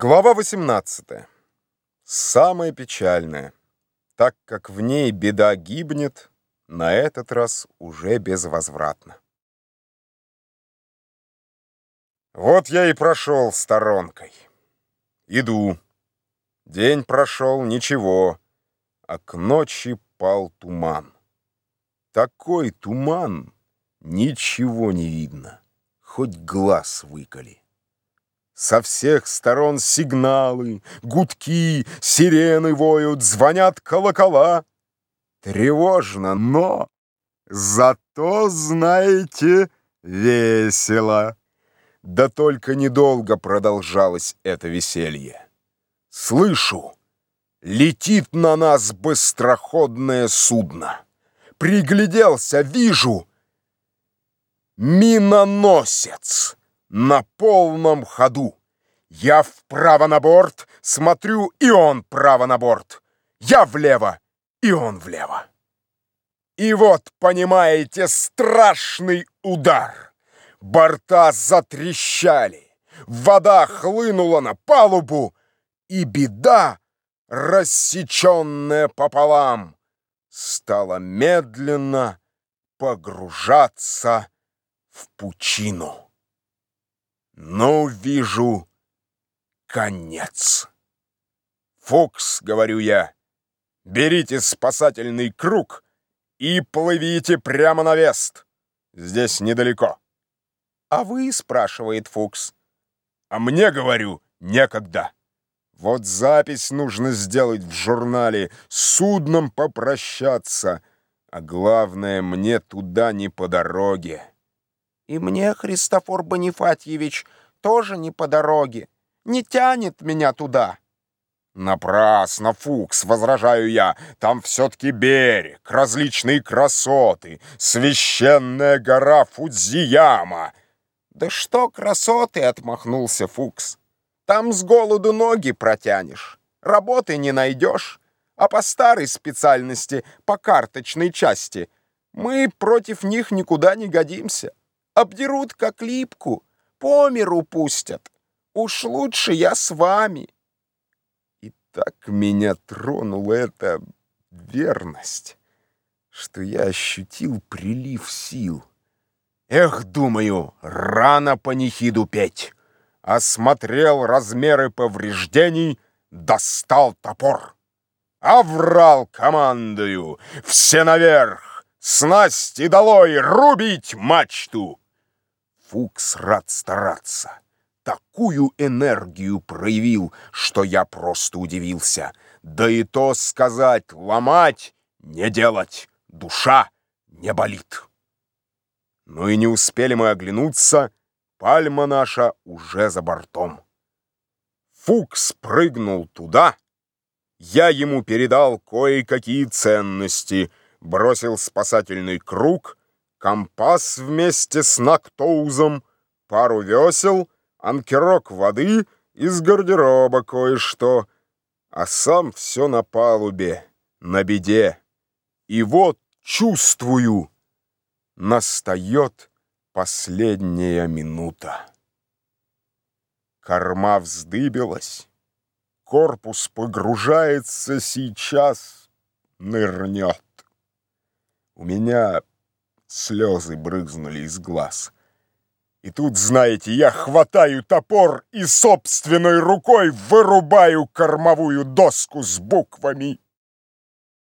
Глава 18. Самое печальное, так как в ней беда гибнет, на этот раз уже безвозвратно. Вот я и прошел сторонкой. Иду. День прошел, ничего, а к ночи пал туман. Такой туман, ничего не видно, хоть глаз выколи. Со всех сторон сигналы, гудки, сирены воют, звонят колокола. Тревожно, но зато, знаете, весело. Да только недолго продолжалось это веселье. Слышу, летит на нас быстроходное судно. Пригляделся, вижу, миноносец на полном ходу. Я вправо на борт, смотрю, и он право на борт. Я влево, и он влево. И вот, понимаете, страшный удар. Борта затрещали, вода хлынула на палубу, и беда, рассеченная пополам, стала медленно погружаться в пучину. Ну, вижу, конец. Фукс, говорю я, берите спасательный круг и плывите прямо на вест. Здесь недалеко. А вы, спрашивает Фукс. А мне, говорю, некогда. Вот запись нужно сделать в журнале, судном попрощаться, а главное, мне туда не по дороге. И мне, Христофор Бонифатьевич, тоже не по дороге. Не тянет меня туда. Напрасно, Фукс, возражаю я. Там все-таки берег, различные красоты, священная гора Фудзияма. Да что красоты, отмахнулся Фукс. Там с голоду ноги протянешь, работы не найдешь. А по старой специальности, по карточной части, мы против них никуда не годимся обдерут как липку, по миру пустят. Уж лучше я с вами. И так меня тронула эта верность, что я ощутил прилив сил. Эх, думаю, рано панихиду петь. Осмотрел размеры повреждений, достал топор. Аврал командую, все наверх, снасти долой, рубить мачту. Фукс рад стараться. Такую энергию проявил, что я просто удивился. Да и то сказать, ломать, не делать, душа не болит. Ну и не успели мы оглянуться, пальма наша уже за бортом. Фукс прыгнул туда, я ему передал кое-какие ценности, бросил спасательный круг компас вместе с Нактоузом, пару весел, анкерок воды, из гардероба кое-что, а сам все на палубе, на беде. И вот чувствую, настает последняя минута. Корма вздыбилась, корпус погружается сейчас, нырнет. У меня Слезы брызнули из глаз. И тут, знаете, я хватаю топор и собственной рукой вырубаю кормовую доску с буквами